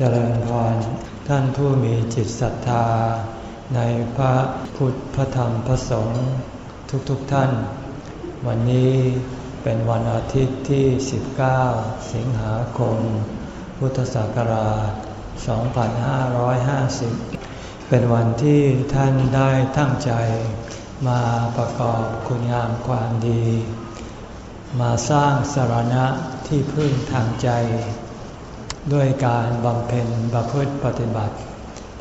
เจริญพรท่านผู้มีจิตศรัทธา ในพระพุทธพระธรรมพระสงฆ์ทุกๆทท่าน วันนี้เป็นวันอาทิตย์ที่ 19 สิงหาคม พุทธศักราช 2550 เป็นวันที่ท่านได้ตั้งใจมาประกอบคุณงามความดี มาสร้างสารณะที่พึ่งทางใจ ด้วยการบำเพ็ญประพฤติปฏิบัติ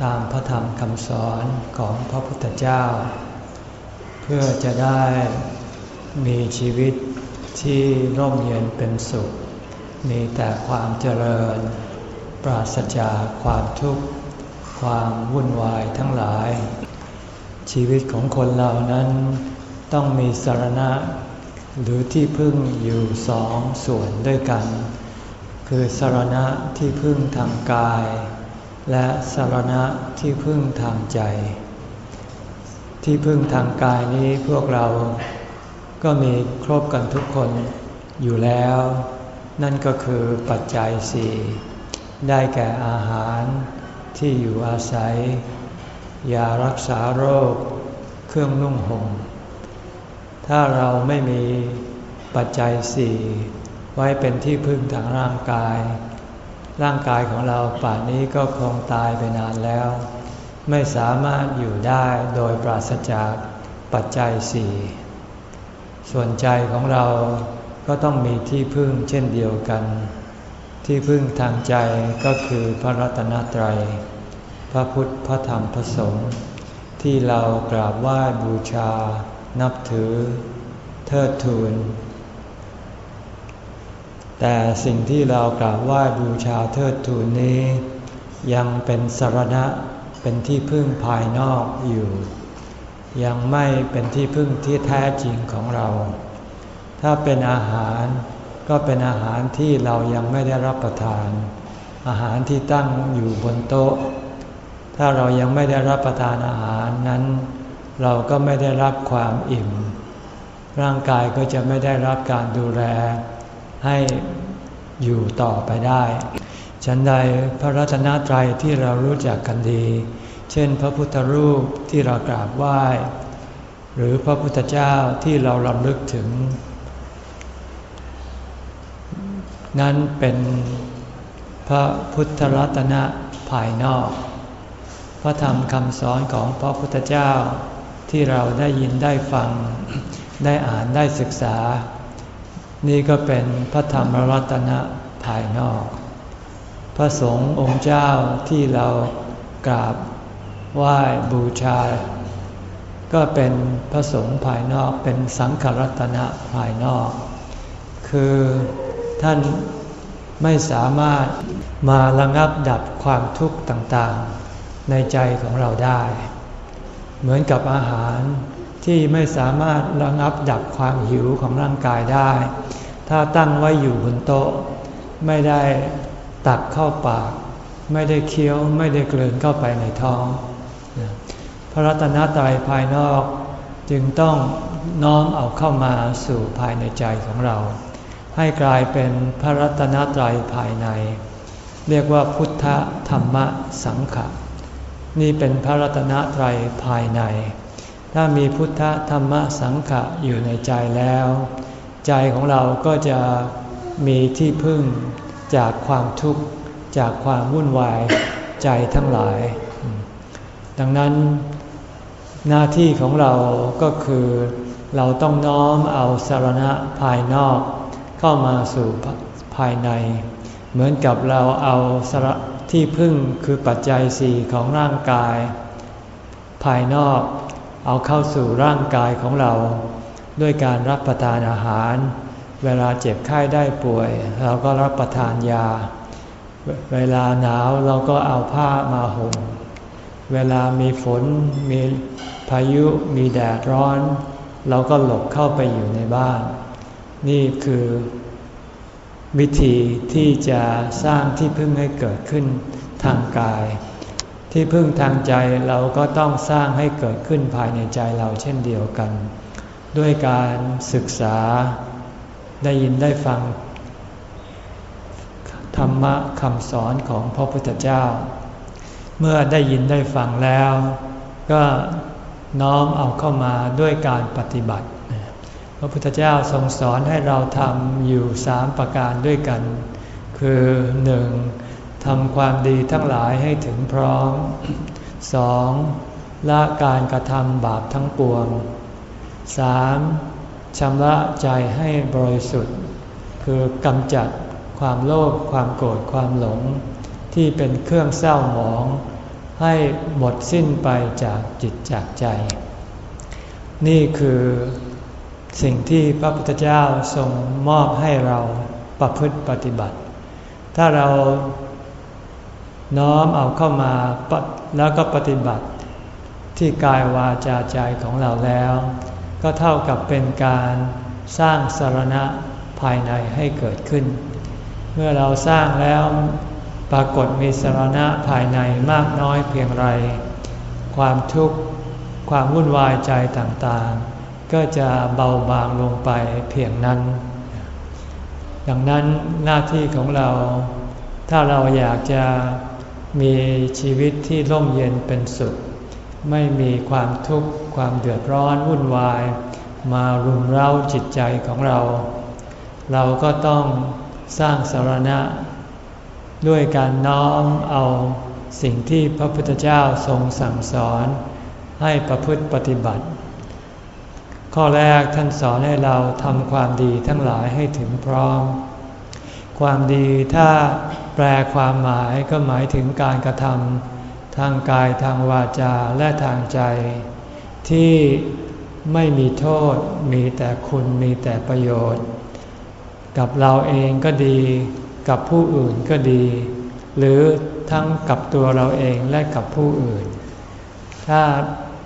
ตามพระธรรมคำสอนของพระพุทธเจ้า เพื่อจะได้มีชีวิตที่ร่มเย็นเป็นสุข มีแต่ความเจริญ ปราศจากความทุกข์ ความวุ่นวายทั้งหลาย ชีวิตของคนเรานั้นต้องมีสารณะ หรือที่พึ่งอยู่สองส่วนด้วยกัน คือสารณะที่พึ่งทางกาย และสารณะที่พึ่งทางใจ ที่พึ่งทางกายนี้พวกเราก็มีครบกันทุกคนอยู่แล้ว นั่นก็คือปัจจัยสี่ได้แก่อาหารที่อยู่อาศัยยารักษาโรค เครื่องนุ่งห่มถ้าเราไม่มีปัจจัยสี่ ไว้เป็นที่พึ่งทางร่างกาย ร่างกายของเราป่านนี้ก็คงตายไปนานแล้ว ไม่สามารถอยู่ได้โดยปราศจากปัจจัยสี่ส่วนใจของเราก็ต้องมีที่พึ่งเช่นเดียวกัน ที่พึ่งทางใจก็คือพระรัตนตรัย พระพุทธพระธรรมพระสงฆ์ที่เรากราบไหว้บูชา นับถือ เทิดทูน แต่สิ่งที่เรากราบไหว้บูชาเทิดทูนนี้ ยังเป็นสารณะเป็นที่พึ่งภายนอกอยู่ ยังไม่เป็นที่พึ่งที่แท้จริงของเรา ถ้าเป็นอาหารก็เป็นอาหารที่เรายังไม่ได้รับประทาน อาหารที่ตั้งอยู่บนโต๊ะ ถ้าเรายังไม่ได้รับประทานอาหารนั้น เราก็ไม่ได้รับความอิ่ม ร่างกายก็จะไม่ได้รับการดูแล ให้อยู่ต่อไปได้ ฉันใดพระรัตนตรัยที่เรารู้จักกันดี เช่นพระพุทธรูปที่เรากราบไหว้ หรือพระพุทธเจ้าที่เราลำลึกถึง นั้นเป็นพระพุทธรัตนะภายนอก พระธรรมคำสอนของพระพุทธเจ้าที่เราได้ยินได้ฟัง ได้อ่านได้ศึกษา นี่ก็เป็นพระธรรมรัตนะภายนอก พระสงฆ์องค์เจ้าที่เรากราบไหว้บูชา ก็เป็นพระสงฆ์ภายนอกเป็นสังฆรัตนะภายนอก คือท่านไม่สามารถมาระงับดับความทุกข์ต่างๆ ในใจของเราได้ เหมือนกับอาหารที่ไม่สามารถระงับดับความหิวของร่างกายได้ ถ้าตั้งไว้อยู่บนโต๊ะ ไม่ได้ตักเข้าปาก ไม่ได้เคี้ยวไม่ได้เกลืนเข้าไปในท้อง พระรัตนตรัยภายนอกจึงต้องน้อมเอาเข้ามาสู่ภายในใจของเรา ให้กลายเป็นพระรัตนตรัยภายใน เรียกว่าพุทธธรรมสังขะนี่เป็นพระรัตนตรัยภายใน ถ้ามีพุทธธรรมสังขะอยู่ในใจแล้ว ใจของเราก็จะมีที่พึ่งจากความทุกข์จากความวุ่นวายใจทั้งหลาย ดังนั้น หน้าที่ของเราก็คือเราต้องน้อมเอาสารณะภายนอก เข้ามาสู่ภายใน เหมือนกับเราเอาสรที่พึ่งคือปัจจัยสี่ของร่างกาย ภายนอกเอาเข้าสู่ร่างกายของเรา ด้วยการรับประทานอาหาร เวลาเจ็บไข้ได้ป่วย เราก็รับประทานยา เวลาหนาวเราก็เอาผ้ามาห่ม เวลามีฝนมีพายุมีแดดร้อน เราก็หลบเข้าไปอยู่ในบ้าน นี่คือวิธีที่จะสร้างที่พึ่งให้เกิดขึ้นทางกาย ที่พึ่งทางใจเราก็ต้องสร้างให้เกิดขึ้นภายในใจเราเช่นเดียวกัน ด้วยการศึกษาได้ยินได้ฟัง ธรรมะคำสอนของพระพุทธเจ้า เมื่อได้ยินได้ฟังแล้ว ก็น้อมเอาเข้ามาด้วยการปฏิบัติ พระพุทธเจ้าทรงสอนให้เราทำอยู่สามประการด้วยกัน คือหนึ่งทำความดีทั้งหลายให้ถึงพร้อมสองละการกระทำบาปทั้งปวง สามชำระใจให้บริสุทธิ์ คือกำจัดความโลภความโกรธความหลง ที่เป็นเครื่องเศร้าหมอง ให้หมดสิ้นไปจากจิตจากใจ นี่คือสิ่งที่พระพุทธเจ้าทรงมอบให้เราประพฤติปฏิบัติ ถ้าเราน้อมเอาเข้ามาแล้วก็ปฏิบัติที่กายวาจาใจของเราแล้ว ก็เท่ากับเป็นการสร้างสารณะภายในให้เกิดขึ้น เมื่อเราสร้างแล้วปรากฏมีสารณะภายในมากน้อยเพียงไร ความทุกข์ความวุ่นวายใจต่างๆ ก็จะเบาบางลงไปเพียงนั้น ดังนั้นหน้าที่ของเรา ถ้าเราอยากจะมีชีวิตที่ร่มเย็นเป็นสุข ไม่มีความทุกข์ความเดือดร้อนวุ่นวาย มารุมเร้าจิตใจของเรา เราก็ต้องสร้างสารณะ ด้วยการน้อมเอาสิ่งที่พระพุทธเจ้าทรงสั่งสอนให้ประพฤติปฏิบัติ ข้อแรกท่านสอนให้เราทำความดีทั้งหลายให้ถึงพร้อม ความดีถ้าแปลความหมายก็หมายถึงการกระทำ ทางกายทางวาจาและทางใจ ที่ไม่มีโทษมีแต่คุณมีแต่ประโยชน์ กับเราเองก็ดี กับผู้อื่นก็ดี หรือทั้งกับตัวเราเองและกับผู้อื่น ถ้า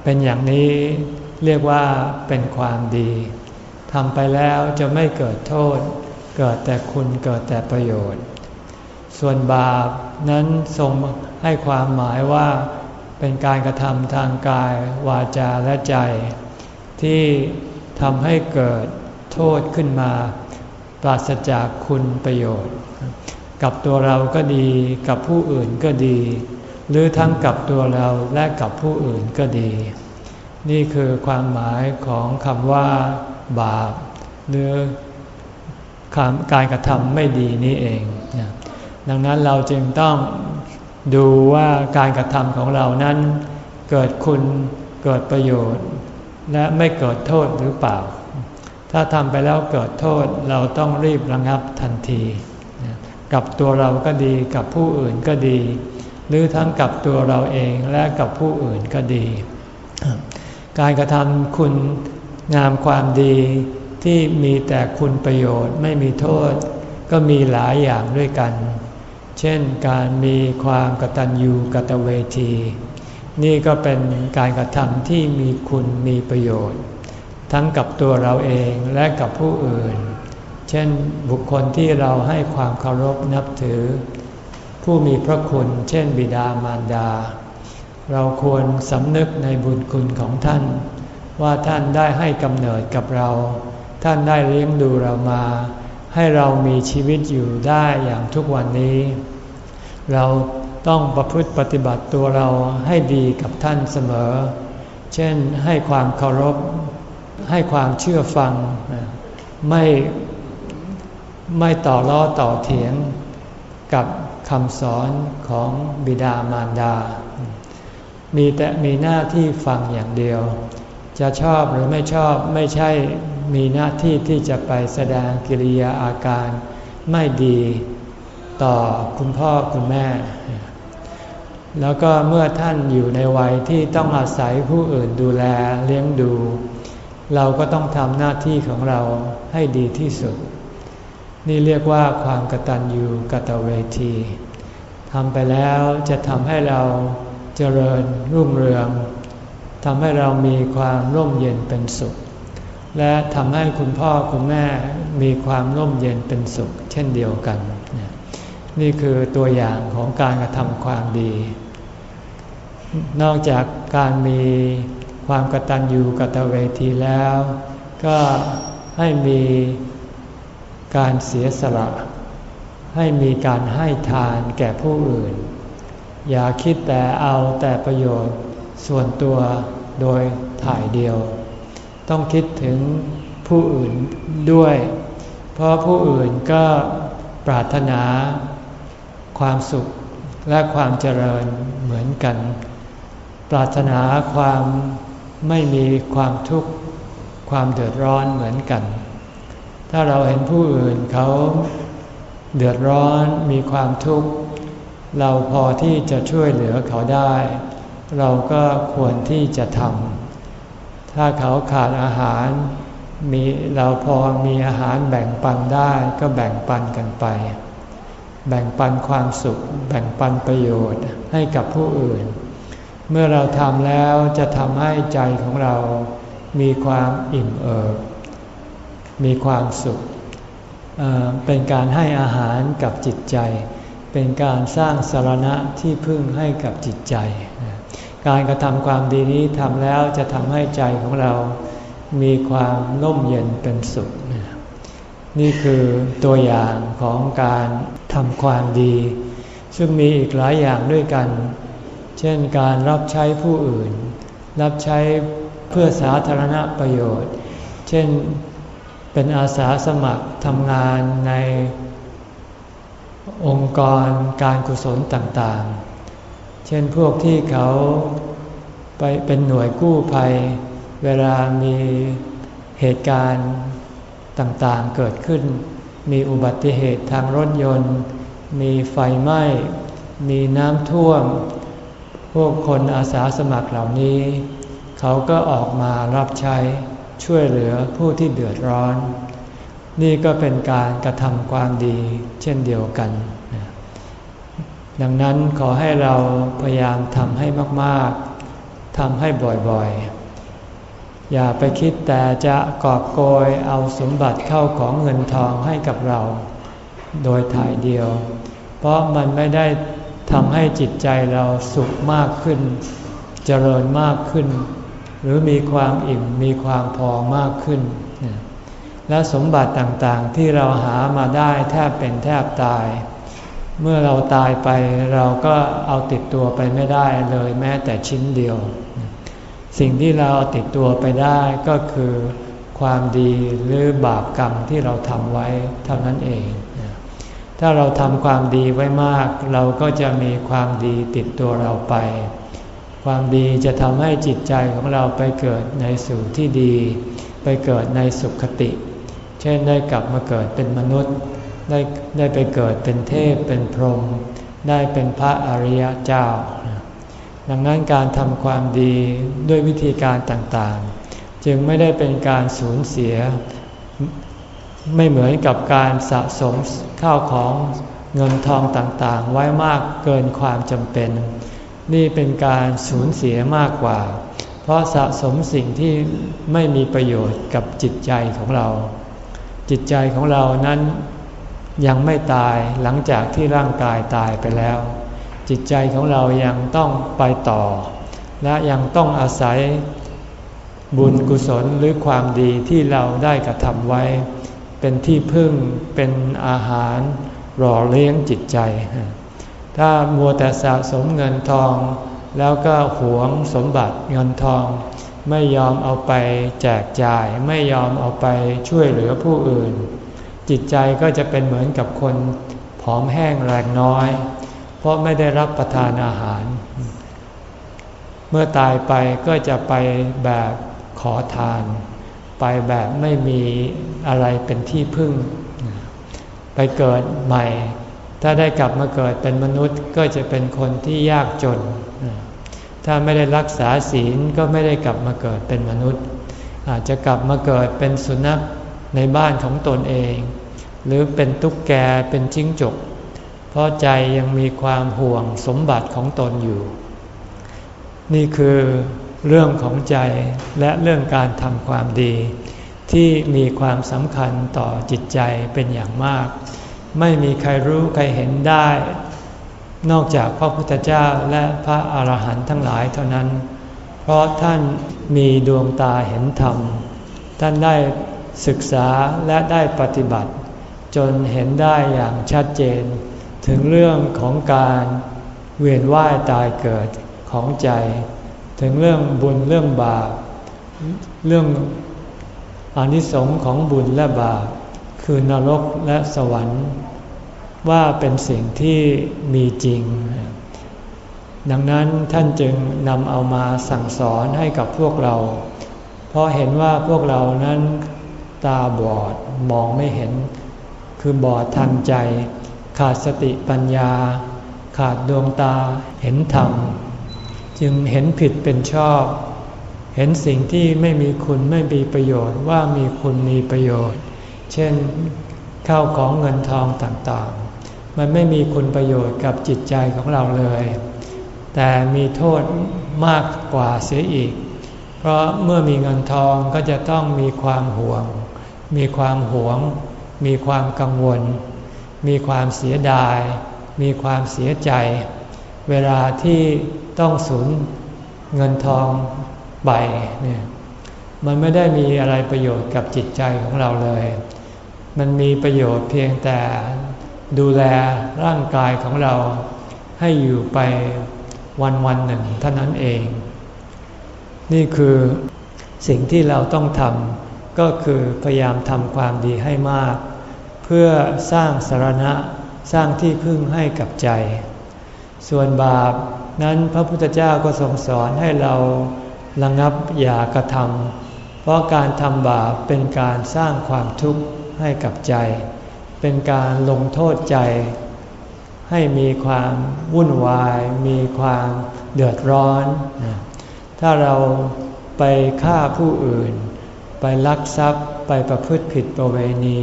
เป็นอย่างนี้เรียกว่าเป็นความดีทำไปแล้วจะไม่เกิดโทษ เกิดแต่คุณเกิดแต่ประโยชน์ ส่วนบาปนั้นทรงให้ความหมายว่าเป็นการกระทำทางกายวาจาและใจ ที่ทำให้เกิดโทษขึ้นมา ปราศจากคุณประโยชน์ กับตัวเราก็ดีกับผู้อื่นก็ดี หรือทั้งกับตัวเราและกับผู้อื่นก็ดี นี่คือความหมายของคำว่า บาป หรือการกระทำไม่ดีนี่เอง ดังนั้นเราจึงต้องดูว่าการกระทำของเรานั้น เกิดคุณเกิดประโยชน์ และไม่เกิดโทษหรือเปล่า ถ้าทำไปแล้วเกิดโทษเราต้องรีบระงับทันที กับตัวเราก็ดีกับผู้อื่นก็ดี หรือทั้งกับตัวเราเองและกับผู้อื่นก็ดี การกระทำคุณงามความดีที่มีแต่คุณประโยชน์ไม่มีโทษ ก็มีหลายอย่างด้วยกัน เช่นการมีความกตัญญูกตเวที นี่ก็เป็นการกระทำที่มีคุณมีประโยชน์ ทั้งกับตัวเราเองและกับผู้อื่น เช่นบุคคลที่เราให้ความเคารพนับถือ ผู้มีพระคุณ เช่นบิดามารดา เราควรสำนึกในบุญคุณของท่าน ว่าท่านได้ให้กำเนิดกับเรา ท่านได้เลี้ยงดูเรามา ให้เรามีชีวิตอยู่ได้อย่างทุกวันนี้ เราต้องประพฤติปฏิบัติตัวเราให้ดีกับท่านเสมอ เช่นให้ความเคารพ ให้ความเชื่อฟัง ไม่ไม่ต่อล้อต่อเถียงกับคำสอนของบิดามารดา มีแต่มีหน้าที่ฟังอย่างเดียว จะชอบหรือไม่ชอบไม่ใช่ มีหน้าที่ที่จะไปแสดงกิริยาอาการไม่ดีต่อคุณพ่อคุณแม่ แล้วก็เมื่อท่านอยู่ในวัยที่ต้องอาศัยผู้อื่นดูแลเลี้ยงดู เราก็ต้องทำหน้าที่ของเราให้ดีที่สุด นี่เรียกว่าความกตัญญูกตเวทีทำไปแล้วจะทำให้เราเจริญรุ่งเรืองทำให้เรามีความร่มเย็นเป็นสุข และทำให้คุณพ่อคุณแม่มีความร่มเย็นเป็นสุข เช่นเดียวกัน นี่คือตัวอย่างของการกระทำความดี นอกจากการมีความกตัญญูกตเวทีแล้ว ก็ให้มีการเสียสละ ให้มีการให้ทานแก่ผู้อื่น อย่าคิดแต่เอาแต่ประโยชน์ส่วนตัวโดยถ่ายเดียว ต้องคิดถึงผู้อื่นด้วย เพราะผู้อื่นก็ปรารถนาความสุขและความเจริญเหมือนกัน ปรารถนาความไม่มีความทุกข์ความเดือดร้อนเหมือนกัน ถ้าเราเห็นผู้อื่นเขาเดือดร้อนมีความทุกข์ เราพอที่จะช่วยเหลือเขาได้ เราก็ควรที่จะทำ ถ้าเขาขาดอาหารมีเราพอมีอาหารแบ่งปันได้ก็แบ่งปันกันไป แบ่งปันความสุข แบ่งปันประโยชน์ให้กับผู้อื่น เมื่อเราทำแล้วจะทำให้ใจของเรา มีความอิ่มเอิบ มีความสุขเเป็นการให้อาหารกับจิตใจ เป็นการสร้างสารณะที่พึ่งให้กับจิตใจ การกระทำความดีนี้ทำแล้วจะทำให้ใจของเรา มีความน่มเย็นเป็นสุข นี่คือตัวอย่างของการทำความดี ซึ่งมีอีกหลายอย่างด้วยกัน เช่นการรับใช้ผู้อื่น รับใช้เพื่อสาธารณประโยชน์ เช่นเป็นอาสาสมัครทำงานในองค์กรการกุศลต่างๆ เช่นพวกที่เขาไปเป็นหน่วยกู้ภัย เวลามีเหตุการณ์ต่างๆเกิดขึ้น มีอุบัติเหตุทางรถยนต์ มีไฟไหม้ มีน้ำท่วม พวกคนอาสาสมัครเหล่านี้ เขาก็ออกมารับใช้ช่วยเหลือผู้ที่เดือดร้อน นี่ก็เป็นการกระทำความดีเช่นเดียวกัน ดังนั้นขอให้เราพยายามทำให้มากๆ ทำให้บ่อยๆ อย่าไปคิดแต่จะกอบโกยเอาสมบัติเข้าของเงินทองให้กับเรา โดยถ่ายเดียว เพราะมันไม่ได้ทำให้จิตใจเราสุขมากขึ้น เจริญมากขึ้น หรือมีความอิ่มมีความพอมากขึ้น และสมบัติต่างๆที่เราหามาได้แทบเป็นแทบตาย เมื่อเราตายไปเราก็เอาติดตัวไปไม่ได้เลยแม้แต่ชิ้นเดียว สิ่งที่เราเอาติดตัวไปได้ก็คือความดีหรือบาปกรรมที่เราทำไว้เท่านั้นเอง ถ้าเราทำความดีไว้มาก เราก็จะมีความดีติดตัวเราไป ความดีจะทำให้จิตใจของเราไปเกิดในสู่ที่ดี ไปเกิดในสุขคติ เช่นได้กลับมาเกิดเป็นมนุษย์ ได้ได้ไปเกิดเป็นเทพเป็นพรหมได้เป็นพระอริยเจ้า ดังนั้นการทำความดีด้วยวิธีการต่างๆ จึงไม่ได้เป็นการสูญเสีย ไม่เหมือนกับการสะสมข้าวของเงินทองต่างๆ ไว้มากเกินความจำเป็น นี่เป็นการสูญเสียมากกว่า เพราะสะสมสิ่งที่ไม่มีประโยชน์กับจิตใจของเรา จิตใจของเรานั้น ยังไม่ตายหลังจากที่ร่างกายตายไปแล้ว จิตใจของเรายังต้องไปต่อ และยังต้องอาศัยบุญกุศลหรือความดีที่เราได้กระทำไว้ เป็นที่พึ่งเป็นอาหารหล่อเลี้ยงจิตใจ ถ้ามัวแต่สะสมเงินทอง แล้วก็หวงสมบัติเงินทอง ไม่ยอมเอาไปแจกจ่าย ไม่ยอมเอาไปช่วยเหลือผู้อื่น จิตใจก็จะเป็นเหมือนกับคนผอมแห้งแรงน้อย เพราะไม่ได้รับประทานอาหาร เมื่อตายไปก็จะไปแบบขอทาน ไปแบบไม่มีอะไรเป็นที่พึ่ง ไปเกิดใหม่ ถ้าได้กลับมาเกิดเป็นมนุษย์ก็จะเป็นคนที่ยากจน ถ้าไม่ได้รักษาศีลก็ไม่ได้กลับมาเกิดเป็นมนุษย์ อาจจะกลับมาเกิดเป็นสุนัขในบ้านของตนเอง หรือเป็นตุ๊กแกเป็นจิ้งจก เพราะใจยังมีความห่วงสมบัติของตนอยู่ นี่คือเรื่องของใจและเรื่องการทำความดี ที่มีความสำคัญต่อจิตใจเป็นอย่างมาก ไม่มีใครรู้ใครเห็นได้ นอกจากพระพุทธเจ้าและพระอาหารหันต์ทั้งหลายเท่านั้น เพราะท่านมีดวงตาเห็นธรรม ท่านได้ศึกษาและได้ปฏิบัติ จนเห็นได้อย่างชัดเจน ถึงเรื่องของการเวียนว่ายตายเกิดของใจ ถึงเรื่องบุญเรื่องบาป เรื่องอนิสงส์ของบุญและบาป คือนรกและสวรรค์ ว่าเป็นสิ่งที่มีจริง ดังนั้นท่านจึงนำเอามาสั่งสอนให้กับพวกเรา เพราะเห็นว่าพวกเรานั้นตาบอดมองไม่เห็น คือบอดทางใจ ขาดสติปัญญา ขาดดวงตาเห็นธรรม จึงเห็นผิดเป็นชอบ เห็นสิ่งที่ไม่มีคุณไม่มีประโยชน์ว่ามีคุณมีประโยชน์ เช่นข้าวของเงินทองต่างๆ มันไม่มีคุณประโยชน์กับจิตใจของเราเลย แต่มีโทษมากกว่าเสียอีก เพราะเมื่อมีเงินทองก็จะต้องมีความหวง มีความหวง มีความกังวล มีความเสียดาย มีความเสียใจ เวลาที่ต้องสูญเงินทองใบเนี่ยมันไม่ได้มีอะไรประโยชน์กับจิตใจของเราเลย มันมีประโยชน์เพียงแต่ดูแลร่างกายของเราให้อยู่ไปวันวันหนึ่งเท่านั้นเอง นี่คือสิ่งที่เราต้องทำก็คือพยายามทำความดีให้มาก พื่อสร้างสารณะสร้างที่พึ่งให้กับใจ ส่วนบาปนั้นพระพุทธเจ้าก็ทรงสอนให้เราระงับอย่ากระทำเพราะการทำบาปเป็นการสร้างความทุกข์ให้กับใจ เป็นการลงโทษใจ ให้มีความวุ่นวาย มีความเดือดร้อน ถ้าเราไปฆ่าผู้อื่น ไปลักทรัพย์ไปประพฤติผิดประเวณี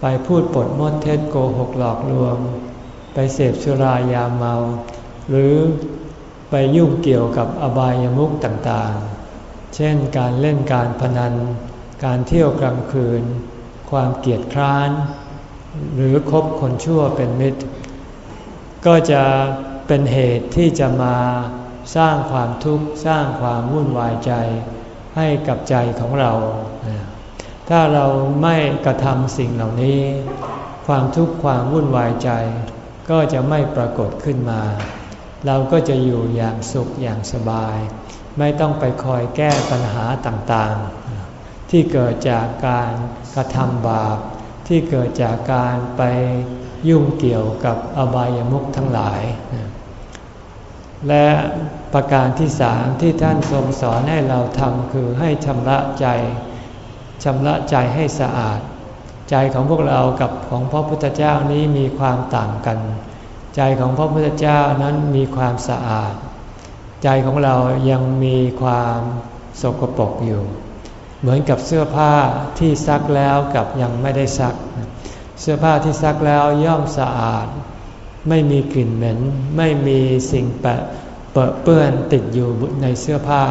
ไปพูดปดมดเท็จโกหกหลอกลวง ไปเสพสุรายาเมา หรือไปยุ่งเกี่ยวกับอบายามุขต่างๆ เช่นการเล่นการพนัน การเที่ยวกลางคืน ความเกียดคร้าน หรือคบคนชั่วเป็นมิตร ก็จะเป็นเหตุที่จะมาสร้างความทุกข์สร้างความวุ่นวายใจให้กับใจของเรา ถ้าเราไม่กระทำสิ่งเหล่านี้ ความทุกข์ความวุ่นวายใจ ก็จะไม่ปรากฏขึ้นมา เราก็จะอยู่อย่างสุขอย่างสบาย ไม่ต้องไปคอยแก้ปัญหาต่างๆ ที่เกิดจากการกระทำบาป ที่เกิดจากการไปยุ่งเกี่ยวกับอบายามุขทั้งหลาย และประการที่สามที่ท่านทรงสอนให้เราทำคือให้ชำระใจ ชำระใจให้สะอาด ใจของพวกเรากับของพระพุทธเจ้านี้มีความต่างกัน ใจของพระพุทธเจ้านั้นมีความสะอาด ใจของเรายังมีความสกปรกอยู่ เหมือนกับเสื้อผ้าที่ซักแล้วกับยังไม่ได้ซัก เสื้อผ้าที่ซักแล้วย่อมสะอาด ไม่มีกลิ่นเหม็น ไม่มีสิ่งแปะเปะเปื้อนติดอยู่ในเสื้อผ้า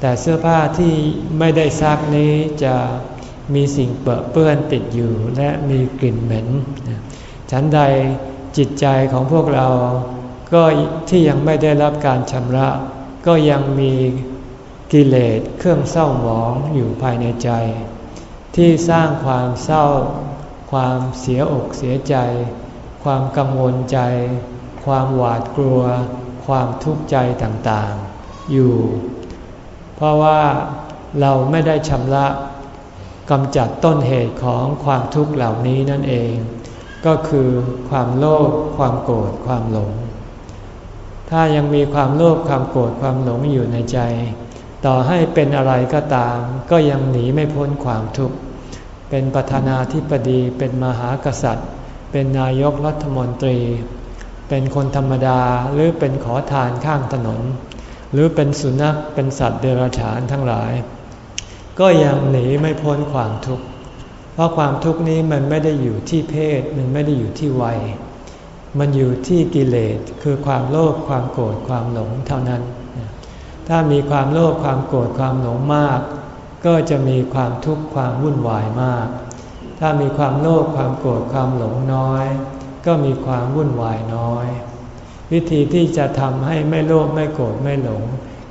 แต่เสื้อผ้าที่ไม่ได้ซักนี้จะมีสิ่งเปะเปื้อนติดอยู่และมีกลิ่นเหม็นฉันใดจิตใจของพวกเรา ก็ที่ยังไม่ได้รับการชำระ ก็ยังมีกิเลสเครื่องเศร้าหมองอยู่ภายในใจ ที่สร้างความเศร้า ความเสียอกเสียใจ ความกังวลใจ ความหวาดกลัว ความทุกข์ใจต่างๆ อยู่ เพราะว่าเราไม่ได้ชำระกำจัดต้นเหตุของความทุกข์เหล่านี้นั่นเอง ก็คือความโลภความโกรธความหลง ถ้ายังมีความโลภความโกรธความหลงอยู่ในใจ ต่อให้เป็นอะไรก็ตาม ก็ยังหนีไม่พ้นความทุกข์เป็นประธานาธิบดีเป็นมหากษัตริย์ เป็นนายกรัฐมนตรี เป็นคนธรรมดาหรือเป็นขอทานข้างถนน หรือเป็นสุนัขเป็นสัตว์เดรัจฉานทั้งหลาย ก็ยังหนีไม่พ้นความทุกข์ เพราะความทุกข์นี้มันไม่ได้อยู่ที่เพศ มันไม่ได้อยู่ที่วัย มันอยู่ที่กิเลสคือความโลภความโกรธความหลงเท่านั้น ถ้ามีความโลภความโกรธความหลงมาก ก็จะมีความทุกข์ความวุ่นวายมาก ถ้ามีความโลภความโกรธความหลงน้อย ก็มีความวุ่นวายน้อย วิธีที่จะทำให้ไม่โลภไม่โกรธไม่หลง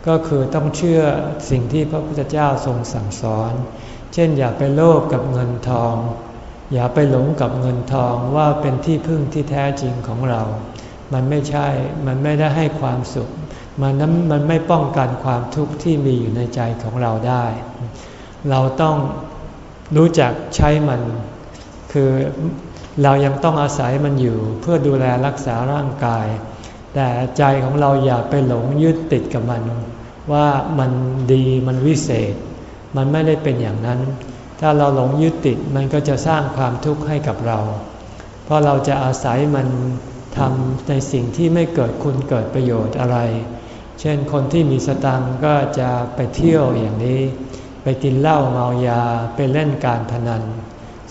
ก็คือต้องเชื่อสิ่งที่พระพุทธเจ้าทรงสั่งสอน เช่นอย่าไปโลภกับเงินทอง อย่าไปหลงกับเงินทองว่าเป็นที่พึ่งที่แท้จริงของเรา มันไม่ใช่ มันไม่ได้ให้ความสุข มันนั้นมันไม่ป้องกันความทุกข์ที่มีอยู่ในใจของเราได้ เราต้องรู้จักใช้มัน คือเรายังต้องอาศัยมันอยู่เพื่อดูแลรักษาร่างกาย แต่ใจของเราอย่าไปหลงยึดติดกับมัน ว่ามันดีมันวิเศษ มันไม่ได้เป็นอย่างนั้น ถ้าเราหลงยึดติดมันก็จะสร้างความทุกข์ให้กับเรา เพราะเราจะอาศัยมันทำในสิ่งที่ไม่เกิดคุณเกิดประโยชน์อะไร เช่นคนที่มีสตังก็จะไปเที่ยวอย่างนี้ ไปกินเหล้าเมายาไปเล่นการพนัน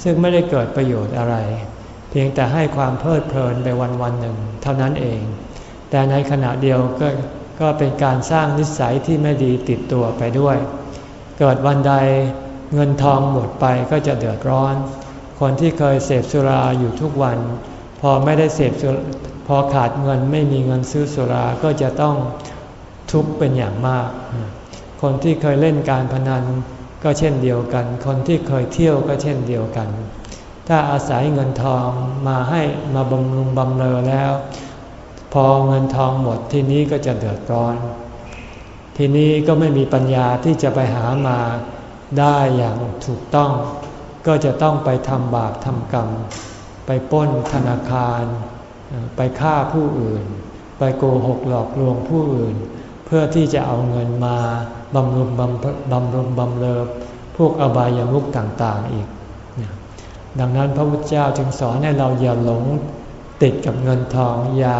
ซึ่งไม่ได้เกิดประโยชน์อะไร เพียงแต่ให้ความเพลิดเพลินไปวันวันหนึ่ง เท่านั้นเอง แต่ในขณะเดียวก็ก็เป็นการสร้างนิสัยที่ไม่ดีติดตัวไปด้วย เกิดวันใดเงินทองหมดไปก็จะเดือดร้อน คนที่เคยเสพสุราอยู่ทุกวัน พอไม่ได้เสพพอขาดเงินไม่มีเงินซื้อสุราก็จะต้องทุกข์เป็นอย่างมาก คนที่เคยเล่นการพนันก็เช่นเดียวกัน คนที่เคยเที่ยวก็เช่นเดียวกัน ถ้าอาศัยเงินทองมาให้มาบำรุงบำเรอแล้ว พอเงินทองหมดที่นี้ก็จะเดือดร้อน ทีนี้ก็ไม่มีปัญญาที่จะไปหามาได้อย่างถูกต้อง ก็จะต้องไปทำบาปทำกรรม ไปป้นธนาคาร ไปฆ่าผู้อื่น ไปโกหกหลอกลวงผู้อื่น เพื่อที่จะเอาเงินมาบำรุงบำรุงบำเรอพวกอบายามุกต่างๆอีก ดังนั้นพระพุทธเจ้าจึงสอนให้เราอย่าหลงติดกับเงินทองอย่า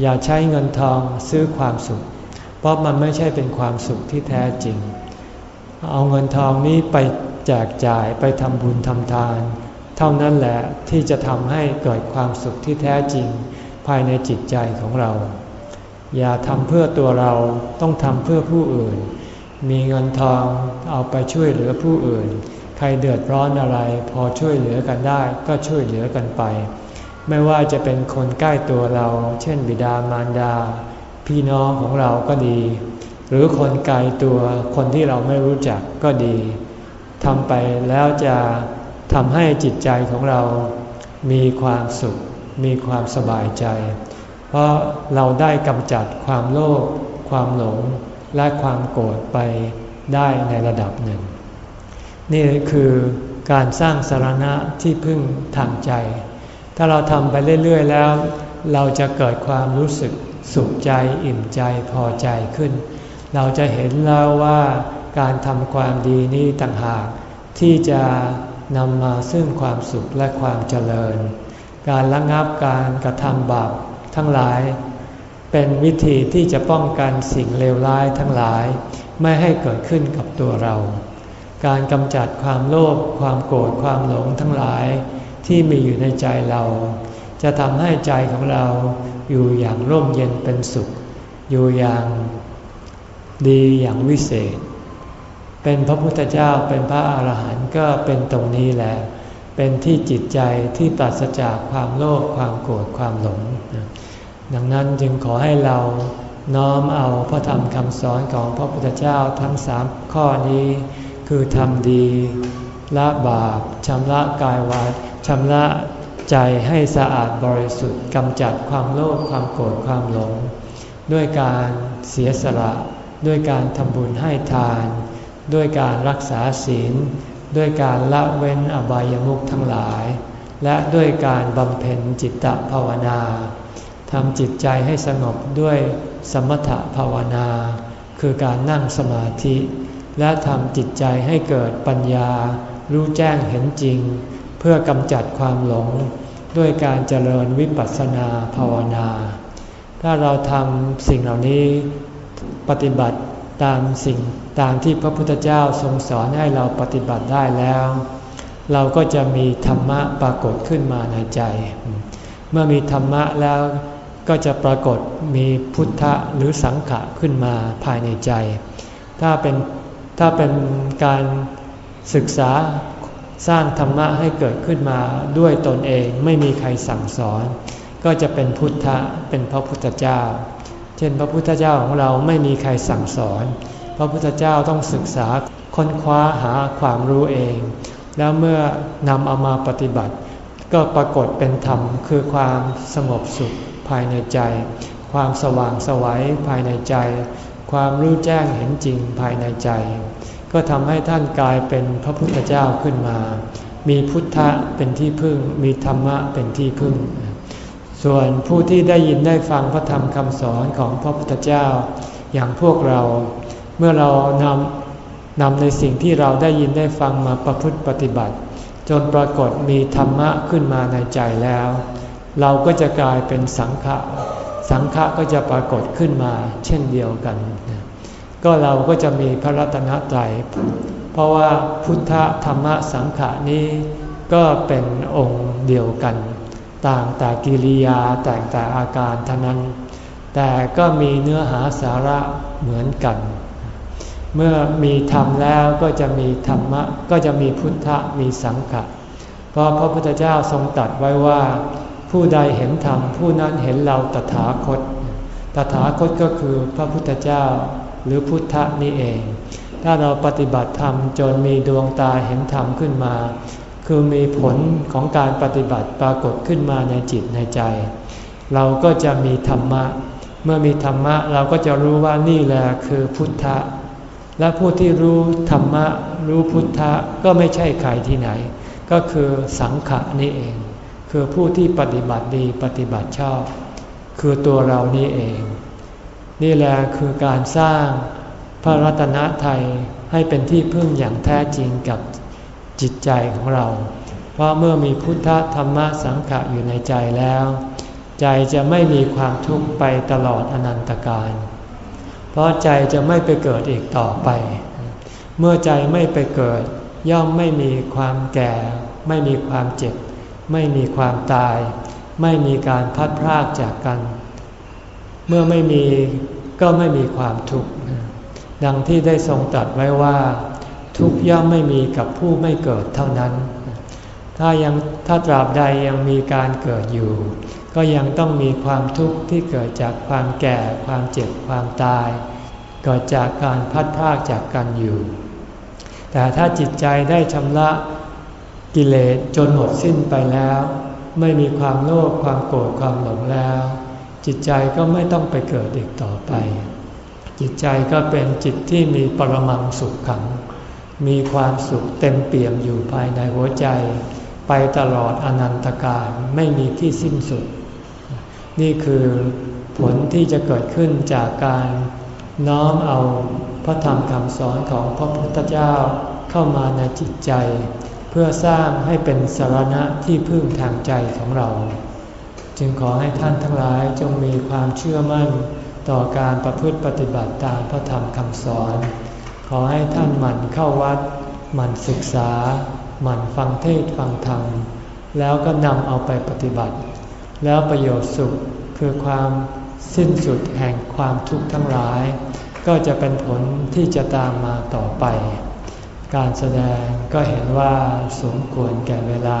อย่าใช้เงินทองซื้อความสุข เพราะมันไม่ใช่เป็นความสุขที่แท้จริง เอาเงินทองนี้ไปแจกจ่ายไปทำบุญทำทาน เท่านั้นแหละที่จะทำให้เกิดความสุขที่แท้จริง ภายในจิตใจของเรา อย่าทำเพื่อตัวเราต้องทำเพื่อผู้อื่น มีเงินทองเอาไปช่วยเหลือผู้อื่น ใครเดือดร้อนอะไร พอช่วยเหลือกันได้ก็ช่วยเหลือกันไป ไม่ว่าจะเป็นคนใกล้ตัวเรา เช่นบิดามารดา พี่น้องของเราก็ดี หรือคนไกลตัวคนที่เราไม่รู้จักก็ดีทำไปแล้วจะทำให้จิตใจของเรา มีความสุข มีความสบายใจ เพราะเราได้กำจัดความโลภความหลงและความโกรธไปได้ในระดับหนึ่ง นี่คือการสร้างสารณะที่พึ่งทางใจ ถ้าเราทำไปเรื่อยๆแล้ว เราจะเกิดความรู้สึกสุขใจอิ่มใจพอใจขึ้น เราจะเห็นแล้วว่าการทำความดีนี้ต่างหาก ที่จะนำมาซึ่งความสุขและความเจริญ การระงับการกระทำบาปทั้งหลาย เป็นวิธีที่จะป้องกันสิ่งเลวร้ายทั้งหลาย ไม่ให้เกิดขึ้นกับตัวเรา การกำจัดความโลภความโกรธความหลงทั้งหลาย ที่มีอยู่ในใจเรา จะทำให้ใจของเราอยู่อย่างร่มเย็นเป็นสุข อยู่อย่างดีอย่างวิเศษ เป็นพระพุทธเจ้าเป็นพระอาหารหันต์ก็เป็นตรงนี้แหละ เป็นที่จิตใจที่ปราศจากความโลภความโกรธความหลง ดังนั้นจึงขอให้เราน้อมเอาพระธรรมคำสอนของพระพุทธเจ้าทั้งสามข้อนี้ คือทำดี ละบาปชำระกายวา ชำระใจให้สะอาดบริสุทธิ์กำจัดความโลภความโกรธความหลง ด้วยการเสียสละ ด้วยการทำบุญให้ทาน ด้วยการรักษาศีล ด้วยการละเว้นอบายมุขทั้งหลาย และด้วยการบำเพ็ญจิตตภาวนาทำจิตใจให้สงบด้วยสมถภาวนา คือการนั่งสมาธิ และทำจิตใจให้เกิดปัญญา รู้แจ้งเห็นจริง เพื่อกำจัดความหลงด้วยการเจริญวิปัสสนาภาวนา ถ้าเราทำสิ่งเหล่านี้ปฏิบัติตามสิ่งตามที่พระพุทธเจ้าทรงสอนให้เราปฏิบัติได้แล้ว เราก็จะมีธรรมะปรากฏขึ้นมาในใจ เมื่อมีธรรมะแล้วก็จะปรากฏมีพุทธะหรือสังขะขึ้นมาภายในใจ ถ้าเป็นถ้าเป็นการศึกษา สร้างธรรมะให้เกิดขึ้นมาด้วยตนเองไม่มีใครสั่งสอน ก็จะเป็นพุทธะเป็นพระพุทธเจ้า เช่นพระพุทธเจ้าของเราไม่มีใครสั่งสอน พระพุทธเจ้าต้องศึกษาค้นคว้าหาความรู้เอง แล้วเมื่อนำเอามาปฏิบัติ ก็ปรากฏเป็นธรรมคือความสงบสุขภายในใจ ความสว่างสวัยภายในใจ ความรู้แจ้งเห็นจริงภายในใจ ก็ทำให้ท่านกลายเป็นพระพุทธเจ้าขึ้นมา มีพุทธะเป็นที่พึ่ง มีธรรมะเป็นที่พึ่ง ส่วนผู้ที่ได้ยินได้ฟังพระธรรมคำสอนของพระพุทธเจ้า อย่างพวกเรา เมื่อเรานำนำในสิ่งที่เราได้ยินได้ฟังมาประพฤติปฏิบัติ จนปรากฏมีธรรมะขึ้นมาในใจแล้ว เราก็จะกลายเป็นสังฆะสังฆะก็จะปรากฏขึ้นมาเช่นเดียวกัน ก็เราก็จะมีพระรัตนตรัย เพราะว่าพุทธธรรมสังขะนี้ก็เป็นองค์เดียวกัน ต่างแต่กิริยาแต่งแต่อาการเท่านั้น แต่ก็มีเนื้อหาสาระเหมือนกัน เมื่อมีธรรมแล้วก็จะมีธรรมะก็จะมีพุทธมีสังขะเพราะพระพุทธเจ้าทรงตรัสไว้ว่า ผู้ใดเห็นธรรมผู้นั้นเห็นเราตถาคต ตถาคตก็คือพระพุทธเจ้า หรือพุทธนี่เอง ถ้าเราปฏิบัติธรรมจนมีดวงตาเห็นธรรมขึ้นมา คือมีผลของการปฏิบัติปรากฏขึ้นมาในจิตในใจ เราก็จะมีธรรมะ เมื่อมีธรรมะเราก็จะรู้ว่านี่แหละคือพุทธะ และผู้ที่รู้ธรรมะ รู้พุทธะก็ไม่ใช่ใครที่ไหน ก็คือสังขะนี่เอง คือผู้ที่ปฏิบัติดีปฏิบัติชอบ คือตัวเรานี่เอง นี่แหละคือการสร้างพระรัตนตรัยให้เป็นที่พึ่งอย่างแท้จริงกับจิตใจของเรา เพราะเมื่อมีพุทธธรรมะสังขะอยู่ในใจแล้ว ใจจะไม่มีความทุกข์ไปตลอดอนันตการ เพราะใจจะไม่ไปเกิดอีกต่อไป เมื่อใจไม่ไปเกิด ย่อมไม่มีความแก่ ไม่มีความเจ็บ ไม่มีความตาย ไม่มีการพัดพรากจากกัน เมื่อไม่มีก็ไม่มีความทุกข์ดังที่ได้ทรงตรัสไว้ว่า ทุกย่อมไม่มีกับผู้ไม่เกิดเท่านั้น ถ้ายังถ้าตราบใดยังมีการเกิดอยู่ ก็ยังต้องมีความทุกข์ที่เกิดจากความแก่ความเจ็บความตาย เกิดจากการพัดพากจากกันอยู่ แต่ถ้าจิตใจได้ชำระกิเลสจนหมดสิ้นไปแล้ว ไม่มีความโลภความโกรธความหลงแล้ว จิตใจก็ไม่ต้องไปเกิดอีกต่อไป จิตใจก็เป็นจิตที่มีปรมังสุขขัง มีความสุขเต็มเปี่ยมอยู่ภายในหัวใจ ไปตลอดอนันตการไม่มีที่สิ้นสุด นี่คือผลที่จะเกิดขึ้นจากการน้อมเอาพระธรรมคำสอนของพระพุทธเจ้าเข้ามาในจิตใจ เพื่อสร้างให้เป็นสารณะที่พึ่งทางใจของเรา จึงขอให้ท่านทั้งหลายจงมีความเชื่อมั่นต่อการประพฤติปฏิบัติตามพระธรรมคำสอน ขอให้ท่านหมั่นเข้าวัด หมั่นศึกษา หมั่นฟังเทศฟังธรรม แล้วก็นำเอาไปปฏิบัติ แล้วประโยชน์สุขคือความสิ้นสุดแห่งความทุกข์ทั้งหลาย ก็จะเป็นผลที่จะตามมาต่อไป การแสดงก็เห็นว่าสมควรแก่เวลา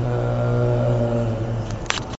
อ